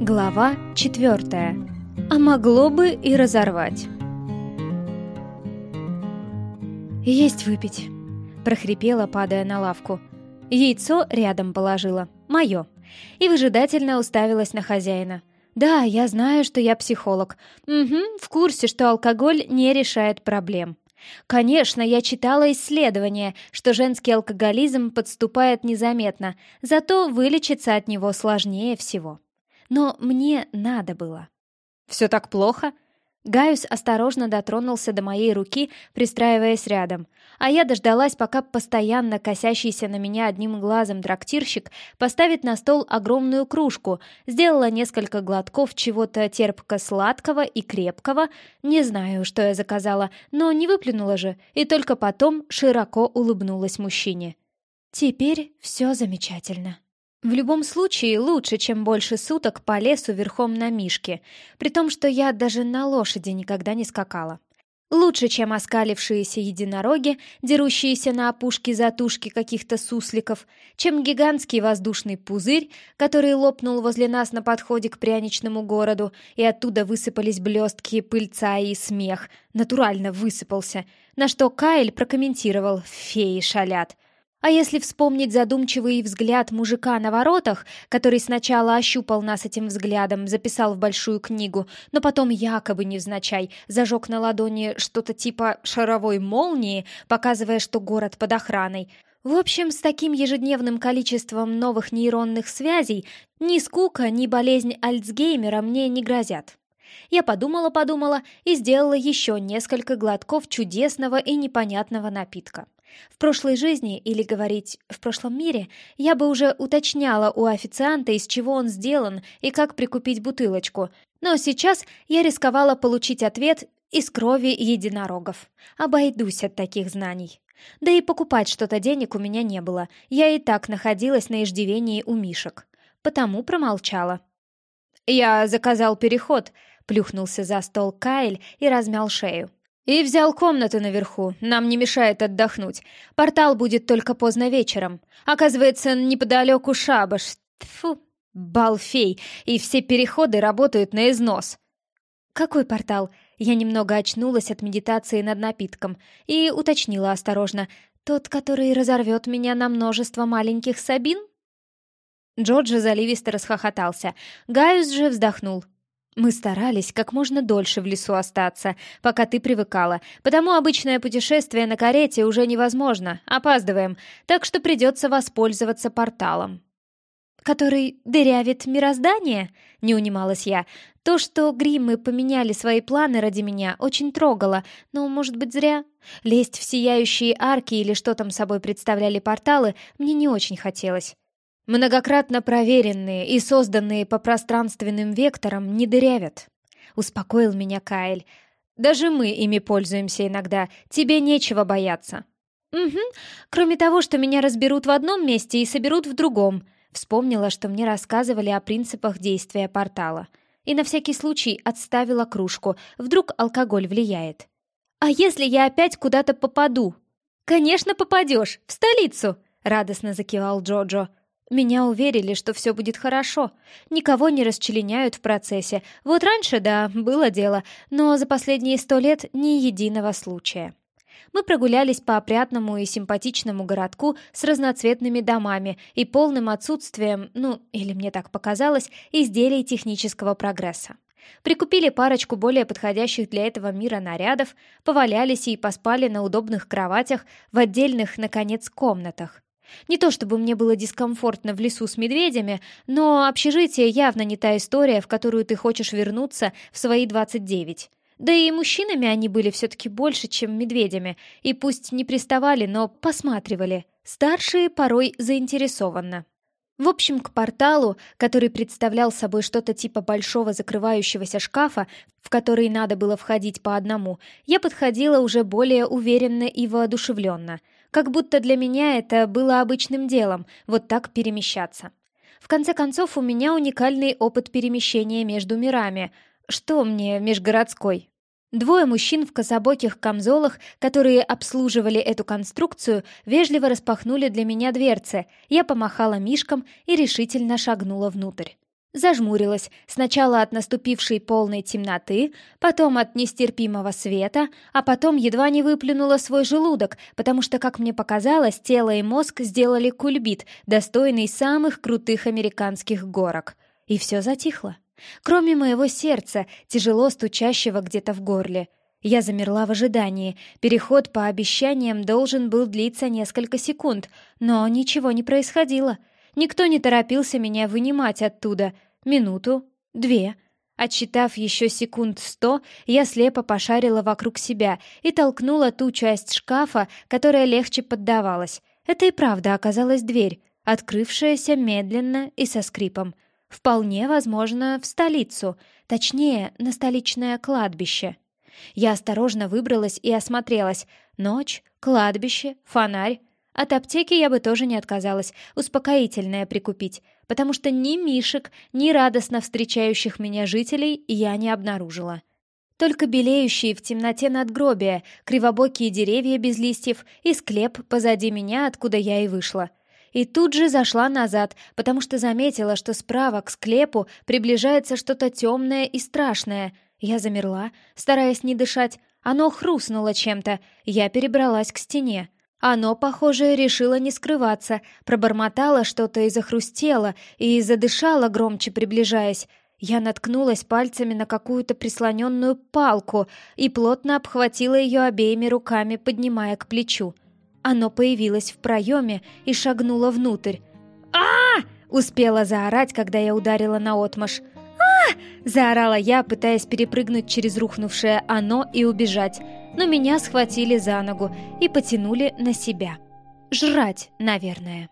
Глава четвертая. А могло бы и разорвать. «Есть выпить», — прохрипела, падая на лавку. Яйцо рядом положила, мое, и выжидательно уставилась на хозяина. «Да, я знаю, что я психолог. Угу, в курсе, что алкоголь не решает проблем». Конечно, я читала исследования, что женский алкоголизм подступает незаметно, зато вылечиться от него сложнее всего. Но мне надо было. «Все так плохо?» Гaius осторожно дотронулся до моей руки, пристраиваясь рядом, а я дождалась, пока постоянно косящийся на меня одним глазом трактирщик поставит на стол огромную кружку, сделала несколько глотков чего-то терпко-сладкого и крепкого, не знаю, что я заказала, но не выплюнула же, и только потом широко улыбнулась мужчине. «Теперь все замечательно». В любом случае лучше, чем больше суток по лесу верхом на мишке, при том, что я даже на лошади никогда не скакала. Лучше, чем оскалившиеся единороги, дерущиеся на опушке затушки каких-то сусликов, чем гигантский воздушный пузырь, который лопнул возле нас на подходе к пряничному городу, и оттуда высыпались блестки, пыльца и смех. Натурально высыпался. На что Кайл прокомментировал «феи шалят». А если вспомнить задумчивый взгляд мужика на воротах, который сначала ощупал нас этим взглядом, записал в большую книгу, но потом якобы невзначай зажег на ладони что-то типа шаровой молнии, показывая, что город под охраной. В общем, с таким ежедневным количеством новых нейронных связей ни скука, ни болезнь Альцгеймера мне не грозят. Я подумала-подумала и сделала еще несколько глотков чудесного и непонятного напитка. В прошлой жизни, или говорить в прошлом мире, я бы уже уточняла у официанта, из чего он сделан и как прикупить бутылочку. Но сейчас я рисковала получить ответ из крови единорогов. Обойдусь от таких знаний. Да и покупать что-то денег у меня не было. Я и так находилась на иждивении у Мишек. Потому промолчала. «Я заказал переход», — плюхнулся за стол Кайл и размял шею. «И взял комнаты наверху, нам не мешает отдохнуть. Портал будет только поздно вечером. Оказывается, неподалеку шабаш. Тьфу, балфей, и все переходы работают на износ». «Какой портал?» Я немного очнулась от медитации над напитком и уточнила осторожно. «Тот, который разорвет меня на множество маленьких Сабин?» Джорджи заливисто расхохотался. Гaius же вздохнул. Мы старались как можно дольше в лесу остаться, пока ты привыкала, потому обычное путешествие на карете уже невозможно, опаздываем, так что придется воспользоваться порталом. «Который дырявит мироздание?» — не унималась я. То, что гриммы поменяли свои планы ради меня, очень трогало, но, может быть, зря. Лезть в сияющие арки или что там собой представляли порталы мне не очень хотелось. Многократно проверенные и созданные по пространственным векторам не дырявят. Успокоил меня Кайл. Даже мы ими пользуемся иногда. Тебе нечего бояться. Угу. Кроме того, что меня разберут в одном месте и соберут в другом. Вспомнила, что мне рассказывали о принципах действия портала. И на всякий случай отставила кружку. Вдруг алкоголь влияет. А если я опять куда-то попаду? Конечно, попадешь. В столицу. Радостно закивал Джоджо. Меня уверили, что все будет хорошо. Никого не расчленяют в процессе. Вот раньше, да, было дело, но за последние сто лет ни единого случая. Мы прогулялись по опрятному и симпатичному городку с разноцветными домами и полным отсутствием, ну, или мне так показалось, изделий технического прогресса. Прикупили парочку более подходящих для этого мира нарядов, повалялись и поспали на удобных кроватях в отдельных, наконец, комнатах. Не то чтобы мне было дискомфортно в лесу с медведями, но общежитие явно не та история, в которую ты хочешь вернуться в свои 29. Да и мужчинами они были все-таки больше, чем медведями, и пусть не приставали, но посматривали. Старшие порой заинтересованно. В общем, к порталу, который представлял собой что-то типа большого закрывающегося шкафа, в который надо было входить по одному, я подходила уже более уверенно и воодушевленно — как будто для меня это было обычным делом, вот так перемещаться. В конце концов, у меня уникальный опыт перемещения между мирами. Что мне межгородской? Двое мужчин в кособоких камзолах, которые обслуживали эту конструкцию, вежливо распахнули для меня дверцы. Я помахала мишкам и решительно шагнула внутрь. Зажмурилась сначала от наступившей полной темноты, потом от нестерпимого света, а потом едва не выплюнула свой желудок, потому что, как мне показалось, тело и мозг сделали кульбит, достойный самых крутых американских горок. И все затихло. Кроме моего сердца, тяжело стучащего где-то в горле. Я замерла в ожидании. Переход по обещаниям должен был длиться несколько секунд, но ничего не происходило — Никто не торопился меня вынимать оттуда. Минуту, две. Отсчитав еще секунд сто, я слепо пошарила вокруг себя и толкнула ту часть шкафа, которая легче поддавалась. Это и правда оказалась дверь, открывшаяся медленно и со скрипом. Вполне возможно, в столицу, точнее, на столичное кладбище. Я осторожно выбралась и осмотрелась. Ночь, кладбище, фонарь. От аптеки я бы тоже не отказалась, успокоительное прикупить, потому что ни мишек, ни радостно встречающих меня жителей я не обнаружила. Только белеющие в темноте надгробия, кривобокие деревья без листьев и склеп позади меня, откуда я и вышла. И тут же зашла назад, потому что заметила, что справа к склепу приближается что-то темное и страшное. Я замерла, стараясь не дышать. Оно хрустнуло чем-то. Я перебралась к стене. Оно, похоже, решило не скрываться, пробормотало что-то и захрустело, и задышало громче, приближаясь. Я наткнулась пальцами на какую-то прислоненную палку и плотно обхватила ее обеими руками, поднимая к плечу. Оно появилось в проеме и шагнуло внутрь. а, успела заорать, когда я ударила наотмашь. Заорала я, пытаясь перепрыгнуть через рухнувшее оно и убежать но меня схватили за ногу и потянули на себя. Жрать, наверное.